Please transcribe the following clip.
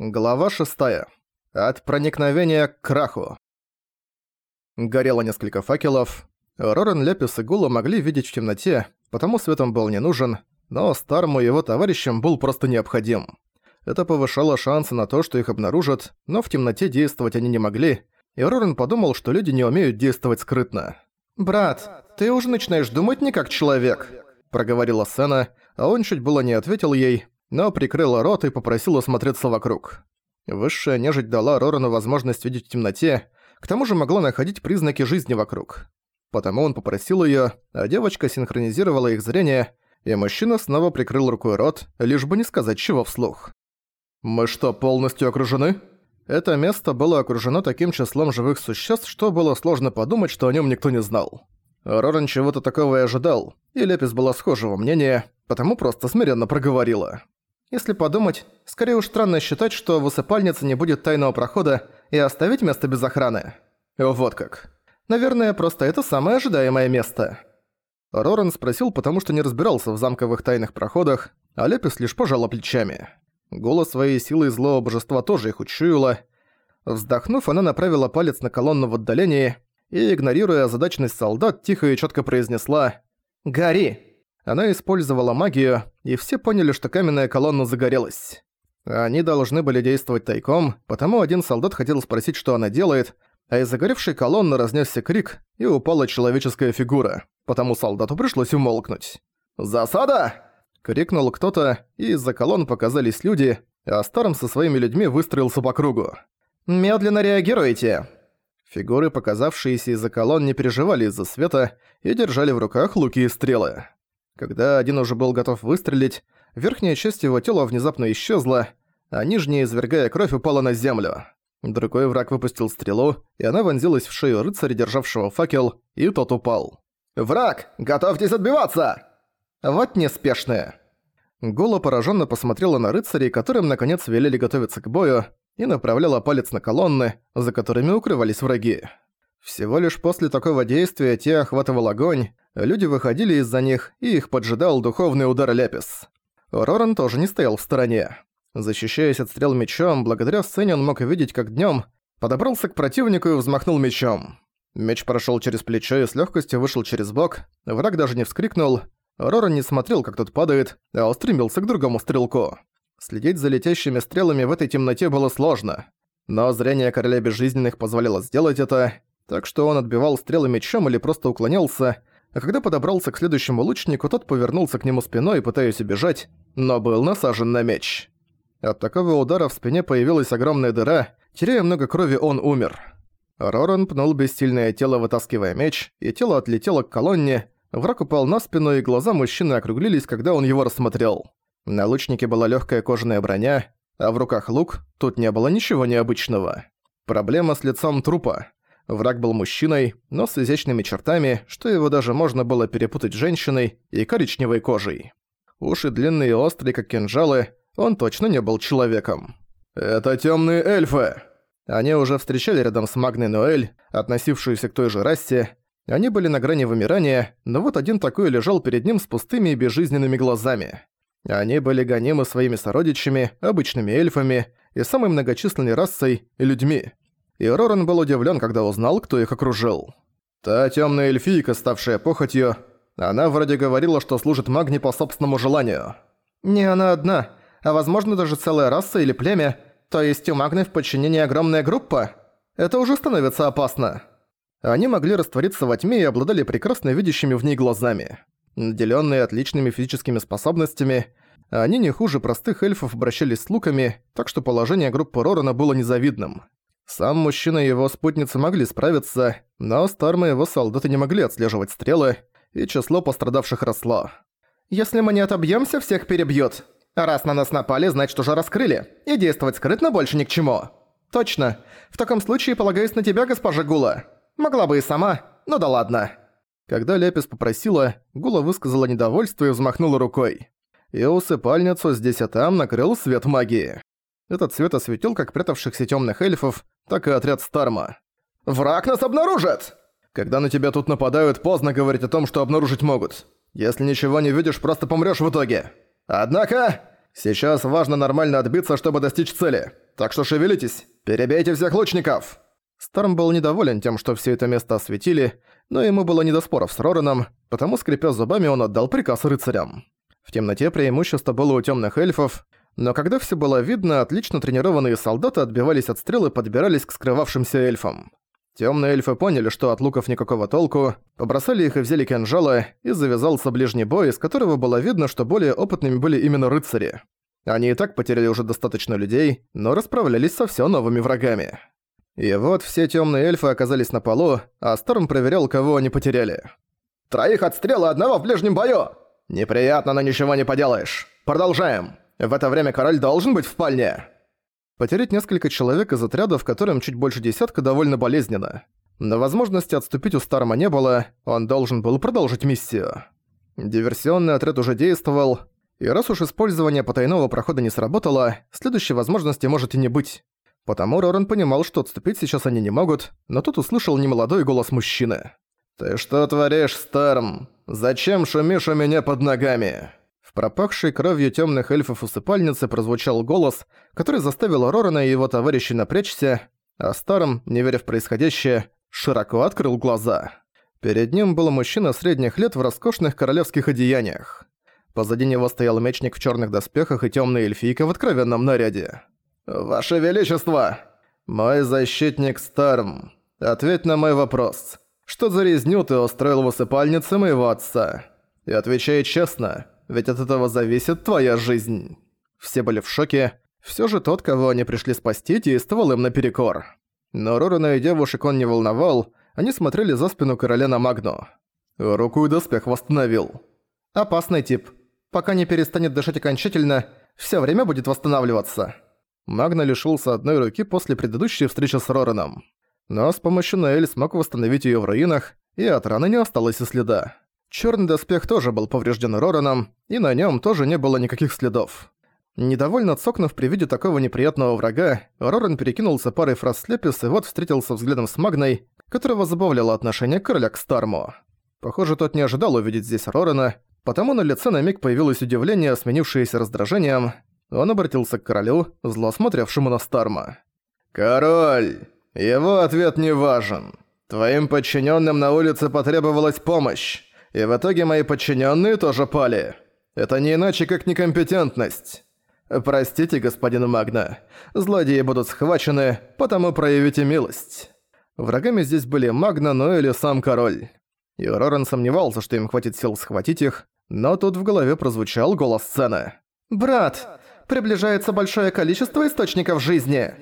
Глава 6. От проникновения к краху. Горело несколько факелов. Рорен, Лепис и Гула могли видеть в темноте, потому свет им был не нужен, но Старму и его товарищам был просто необходим. Это повышало шансы на то, что их обнаружат, но в темноте действовать они не могли, и Рорен подумал, что люди не умеют действовать скрытно. «Брат, ты уже начинаешь думать не как человек», — проговорила Сена, а он чуть было не ответил ей, но прикрыла рот и попросила смотреться вокруг. Высшая нежить дала Рорану возможность видеть в темноте, к тому же могла находить признаки жизни вокруг. Потому он попросил её, а девочка синхронизировала их зрение, и мужчина снова прикрыл рукой рот, лишь бы не сказать чего вслух. «Мы что, полностью окружены?» Это место было окружено таким числом живых существ, что было сложно подумать, что о нём никто не знал. Роран чего-то такого и ожидал, и Лепис была схожего мнения, потому просто смиренно проговорила. Если подумать, скорее уж странно считать, что в усыпальнице не будет тайного прохода и оставить место без охраны. Вот как. Наверное, просто это самое ожидаемое место. Роран спросил, потому что не разбирался в замковых тайных проходах, а Лепис лишь пожала плечами. Голос своей силы злого божества тоже их учуяла. Вздохнув, она направила палец на колонну в отдалении и, игнорируя озадаченность солдат, тихо и четко произнесла «Гори!». Она использовала магию, и все поняли, что каменная колонна загорелась. Они должны были действовать тайком, потому один солдат хотел спросить, что она делает, а из загоревшей колонны разнесся крик, и упала человеческая фигура, потому солдату пришлось умолкнуть. «Засада!» — крикнул кто-то, и из-за колонн показались люди, а Старым со своими людьми выстроился по кругу. «Медленно реагируйте!» Фигуры, показавшиеся из-за колонн, не переживали из-за света и держали в руках луки и стрелы. Когда один уже был готов выстрелить, верхняя часть его тела внезапно исчезла, а нижняя, извергая кровь, упала на землю. Другой враг выпустил стрелу, и она вонзилась в шею рыцаря, державшего факел, и тот упал. «Враг! Готовьтесь отбиваться!» Вот неспешные. Гола пораженно посмотрела на рыцарей, которым наконец велели готовиться к бою, и направляла палец на колонны, за которыми укрывались враги. Всего лишь после такого действия те охватывал огонь, люди выходили из-за них, и их поджидал духовный удар Лепис. Роран тоже не стоял в стороне. Защищаясь от стрел мечом, благодаря сцене он мог видеть, как днём подобрался к противнику и взмахнул мечом. Меч прошёл через плечо и с лёгкостью вышел через бок, враг даже не вскрикнул. Роран не смотрел, как тот падает, а устремился к другому стрелку. Следить за летящими стрелами в этой темноте было сложно. Но зрение Короля Безжизненных позволяло сделать это, так что он отбивал стрелы мечом или просто уклонялся, а когда подобрался к следующему лучнику, тот повернулся к нему спиной, пытаясь убежать, но был насажен на меч. От такого удара в спине появилась огромная дыра, теряя много крови, он умер. Роран пнул бессильное тело, вытаскивая меч, и тело отлетело к колонне, враг упал на спину, и глаза мужчины округлились, когда он его рассмотрел. На лучнике была легкая кожаная броня, а в руках лук, тут не было ничего необычного. Проблема с лицом трупа. Враг был мужчиной, но с изящными чертами, что его даже можно было перепутать с женщиной и коричневой кожей. Уши длинные и острые, как кинжалы, он точно не был человеком. «Это темные эльфы!» Они уже встречали рядом с Магной Ноэль, относившуюся к той же расе. Они были на грани вымирания, но вот один такой лежал перед ним с пустыми и безжизненными глазами. Они были гонимы своими сородичами, обычными эльфами и самой многочисленной расой – людьми и Роран был удивлен, когда узнал, кто их окружил. Та темная эльфийка, ставшая похотью, она вроде говорила, что служит магне по собственному желанию. Не она одна, а возможно даже целая раса или племя, то есть у магны в подчинении огромная группа. Это уже становится опасно. Они могли раствориться во тьме и обладали прекрасно видящими в ней глазами. Наделённые отличными физическими способностями, они не хуже простых эльфов обращались с луками, так что положение группы Рорана было незавидным. Сам мужчина и его спутницы могли справиться, но Старм и его солдаты не могли отслеживать стрелы, и число пострадавших росло. «Если мы не отобьёмся, всех перебьют. Раз на нас напали, значит уже раскрыли, и действовать скрытно больше ни к чему». «Точно. В таком случае полагаюсь на тебя, госпожа Гула. Могла бы и сама, ну да ладно». Когда Лепис попросила, Гула высказала недовольство и взмахнула рукой. И усыпальницу здесь и там накрыл свет магии. Этот свет осветил как прятавшихся темных эльфов, так и отряд Старма. «Враг нас обнаружит!» «Когда на тебя тут нападают, поздно говорить о том, что обнаружить могут. Если ничего не видишь, просто помрёшь в итоге. Однако, сейчас важно нормально отбиться, чтобы достичь цели. Так что шевелитесь, перебейте всех лучников!» Старм был недоволен тем, что все это место осветили, но ему было не до споров с Рораном, потому, скрипя зубами, он отдал приказ рыцарям. В темноте преимущество было у темных эльфов, но когда все было видно, отлично тренированные солдаты отбивались от стрел и подбирались к скрывавшимся эльфам. Темные эльфы поняли, что от луков никакого толку, побросали их и взяли кинжалы, и завязался ближний бой, из которого было видно, что более опытными были именно рыцари. Они и так потеряли уже достаточно людей, но расправлялись со все новыми врагами. И вот все темные эльфы оказались на полу, а Сторм проверял, кого они потеряли. «Троих отстрела, одного в ближнем бою!» «Неприятно, но ничего не поделаешь. Продолжаем. В это время король должен быть в спальне». Потерять несколько человек из отряда, в котором чуть больше десятка, довольно болезненно. Но возможности отступить у Старма не было, он должен был продолжить миссию. Диверсионный отряд уже действовал, и раз уж использование потайного прохода не сработало, следующей возможности может и не быть. Потому Роран понимал, что отступить сейчас они не могут, но тут услышал немолодой голос мужчины. «Ты что творишь, Старм? Зачем шумишь у меня под ногами?» Пропахшей кровью темных эльфов усыпальницы прозвучал голос, который заставил Рорана и его товарищей напрячься, а Старм, не веря в происходящее, широко открыл глаза. Перед ним был мужчина средних лет в роскошных королевских одеяниях. Позади него стоял мечник в черных доспехах и темная эльфийка в откровенном наряде. «Ваше Величество! Мой защитник Старм, ответь на мой вопрос. Что за резню ты устроил в усыпальнице моего отца? И отвечай честно, ведь от этого зависит твоя жизнь». Все были в шоке. Все же тот, кого они пришли спасти, действовал им наперекор. Но Рорана и девушек он не волновал, они смотрели за спину короля на Магну. Руку и доспех восстановил. «Опасный тип. Пока не перестанет дышать окончательно, все время будет восстанавливаться». Магна лишился одной руки после предыдущей встречи с Рораном. Но с помощью Наэль смог восстановить её в руинах, и от раны не осталось и следа. Чёрный доспех тоже был поврежден Рораном, и на нём тоже не было никаких следов. Недовольно цокнув при виде такого неприятного врага, Роран перекинулся парой фраз с Лепис и вот встретился взглядом с Магной, которого забавляло отношение короля к Старму. Похоже, тот не ожидал увидеть здесь Рорана, потому на лице на миг появилось удивление, сменившееся раздражением, он обратился к королю, зло смотревшему на Старма. «Король! Его ответ не важен. Твоим подчиненным на улице потребовалась помощь, и в итоге мои подчиненные тоже пали. Это не иначе, как некомпетентность. Простите, господин Магна, злодеи будут схвачены, потому проявите милость». Врагами здесь были Магна, но или сам король. И Рорен сомневался, что им хватит сил схватить их, но тут в голове прозвучал голос сцены. «Брат, приближается большое количество источников жизни.